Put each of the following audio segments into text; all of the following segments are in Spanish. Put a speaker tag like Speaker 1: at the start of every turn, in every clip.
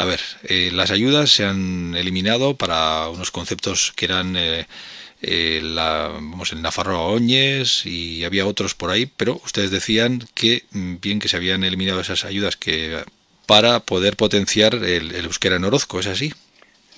Speaker 1: A ver, eh, las ayudas se han eliminado para unos conceptos que eran eh, eh, la, vamos, el Nafarroa Oñes y había otros por ahí, pero ustedes decían que mm, bien que se habían eliminado esas ayudas que para poder potenciar el, euskera en Orozco, ¿es así?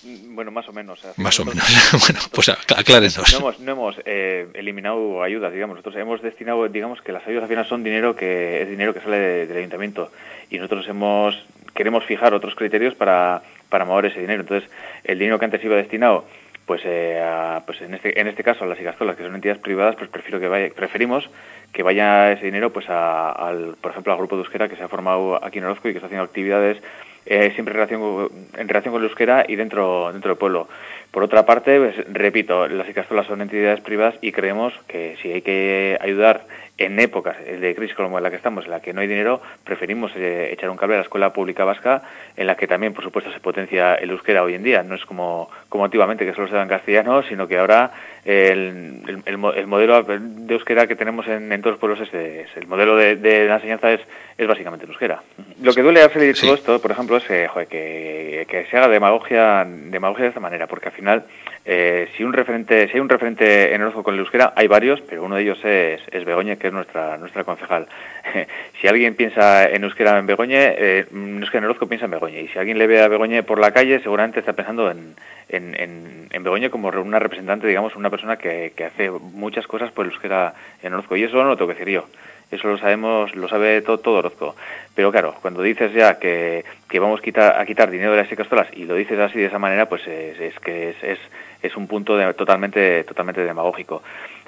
Speaker 2: Bueno, más o menos.
Speaker 1: Más o menos. bueno, pues aclárenos.
Speaker 2: No hemos, no hemos eh, eliminado ayudas, digamos. Nosotros hemos destinado, digamos, que las ayudas al final son dinero que es dinero que sale del ayuntamiento y nosotros hemos queremos fijar otros criterios para, para mover ese dinero. Entonces, el dinero que antes iba destinado pues, eh, pues en este en este caso a las Igastolas que son entidades privadas pues prefiero que vaya preferimos que vaya ese dinero pues al por ejemplo al grupo de euskera que se ha formado aquí en Orozco y que está haciendo actividades eh, siempre en relación, con, en relación con el euskera y dentro, dentro del pueblo. Por otra parte, pues, repito, las Icastolas son entidades privadas y creemos que si hay que ayudar en épocas de crisis como en la que estamos, en la que no hay dinero, preferimos eh, echar un cable a la escuela pública vasca, en la que también, por supuesto, se potencia el euskera hoy en día. No es como, como antiguamente, que solo se da en castellano, sino que ahora el, el, modelo de euskera que tenemos en, todos los pueblos es, el modelo de, la enseñanza es, es básicamente el euskera. Lo que duele hacer todo esto, por ejemplo, es eh, que, que, se haga demagogia, demagogia de esta manera, porque al final, eh, si un referente, si hay un referente en Orozco con el euskera, hay varios, pero uno de ellos es, es Begoña, que es nuestra, nuestra concejal. si alguien piensa en euskera en Begoña, eh, euskera en Orozco piensa en Begoña, y si alguien le ve a Begoña por la calle, seguramente está pensando en, en, en, como una representante, digamos, una persona que, que hace muchas cosas por el euskera en Orozco, y eso no lo tengo que decir yo eso lo sabemos, lo sabe todo, todo Orozco. Pero claro, cuando dices ya que, que vamos a quitar, a quitar dinero de las ecostolas y lo dices así de esa manera, pues es, es que es, es, un punto de, totalmente, totalmente demagógico.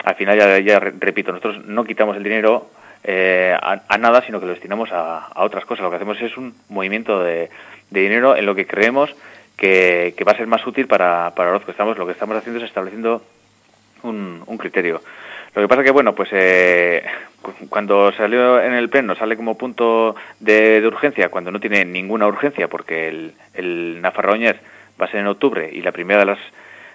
Speaker 2: Al final, ya, repito, nosotros no quitamos el dinero eh, a, nada, sino que lo destinamos a, a, otras cosas. Lo que hacemos es un movimiento de, de dinero en lo que creemos que, que, va a ser más útil para, para Orozco. Estamos, lo que estamos haciendo es estableciendo un, un criterio. Lo que pasa que, bueno, pues eh, cuando salió en el pleno sale como punto de, de, urgencia, cuando no tiene ninguna urgencia, porque el, el Nafarroñez va a ser en octubre y la primera de las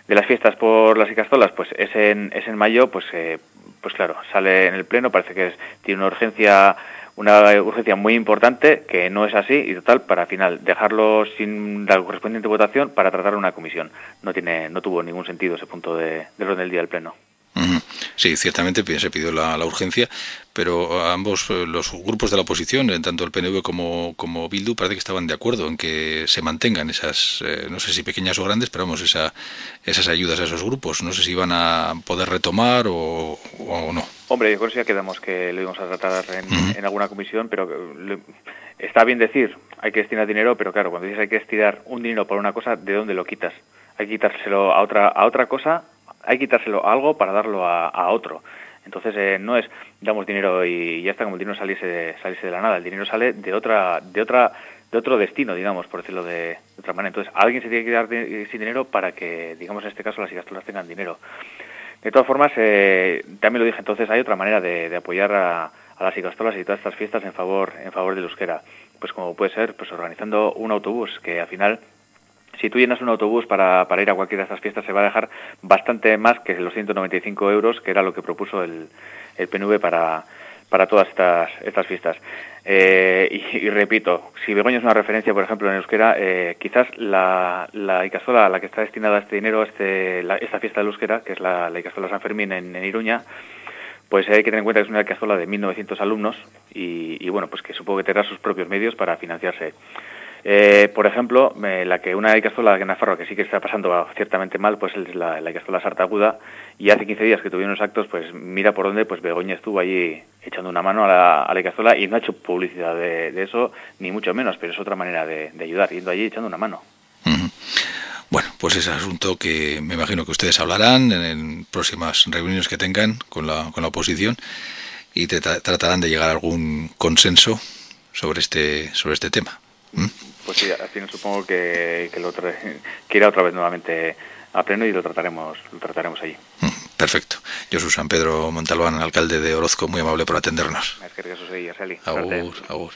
Speaker 2: de las fiestas por las Icastolas, pues es en, es en mayo, pues eh, pues claro, sale en el pleno, parece que es, tiene una urgencia una urgencia muy importante que no es así y total para final dejarlo sin la correspondiente votación para tratar una comisión. No tiene no tuvo ningún sentido ese punto de, de orden del día del pleno
Speaker 1: Sí, ciertamente se pidió la, la, urgencia, pero ambos eh, los grupos de la oposición, eh, tanto el PNV como, como Bildu, parece que estaban de acuerdo en que se mantengan esas, eh, no sé si pequeñas o grandes, pero vamos, esa, esas ayudas a esos grupos. No sé si van a poder retomar o, o no.
Speaker 2: Hombre, yo creo que ya quedamos que lo íbamos a tratar en, uh -huh. en alguna comisión, pero le, está bien decir, hay que destinar dinero, pero claro, cuando dices hay que destinar un dinero para una cosa, ¿de dónde lo quitas? Hay que quitárselo a otra, a otra cosa hay que quitárselo a algo para darlo a, a otro. Entonces eh, no es damos dinero y ya está como el dinero saliese de, saliese de la nada, el dinero sale de otra de otra de otro destino, digamos, por decirlo de, otra manera. Entonces, alguien se tiene que quedar sin dinero para que, digamos, en este caso las igastolas tengan dinero. De todas formas, eh, también lo dije, entonces hay otra manera de, de apoyar a, a las igastolas y todas estas fiestas en favor en favor del euskera. Pues como puede ser, pues organizando un autobús que al final si tú llenas un autobús para, para ir a cualquiera de estas fiestas se va a dejar bastante más que los 195 euros, que era lo que propuso el, el PNV para, para todas estas, estas fiestas. Eh, y, y, repito, si Begoña es una referencia, por ejemplo, en euskera, eh, quizás la, la Icastola a la que está destinada este dinero, este, la, esta fiesta de euskera, que es la, la San Fermín en, Iruña, pues hay que tener en cuenta que es una Icastola de 1.900 alumnos y, y, bueno, pues que supongo que tendrá sus propios medios para financiarse. Eh, por ejemplo, eh, la que una Icastola de Nafarro que sí que está pasando ciertamente mal, pues es la, la Icastola Sartaguda, y hace 15 días que tuvieron los actos, pues mira por dónde, pues Begoña estuvo allí echando una mano a la, a la y no ha hecho publicidad de, eso, ni mucho menos, pero es otra manera de, ayudar, yendo allí echando una mano.
Speaker 1: Bueno, pues es asunto que me imagino que ustedes hablarán en, próximas reuniones que tengan con la, con la oposición y te tra tratarán de llegar a algún consenso sobre este, sobre este tema. ¿Mm?
Speaker 2: Pues sí, al final supongo que, que, lo que irá otra vez nuevamente a pleno y lo trataremos, lo trataremos allí.
Speaker 1: Mm, perfecto. Yo soy San Pedro Montalbán, alcalde de Orozco, muy amable por atendernos.
Speaker 2: Es que
Speaker 1: Agur, agur.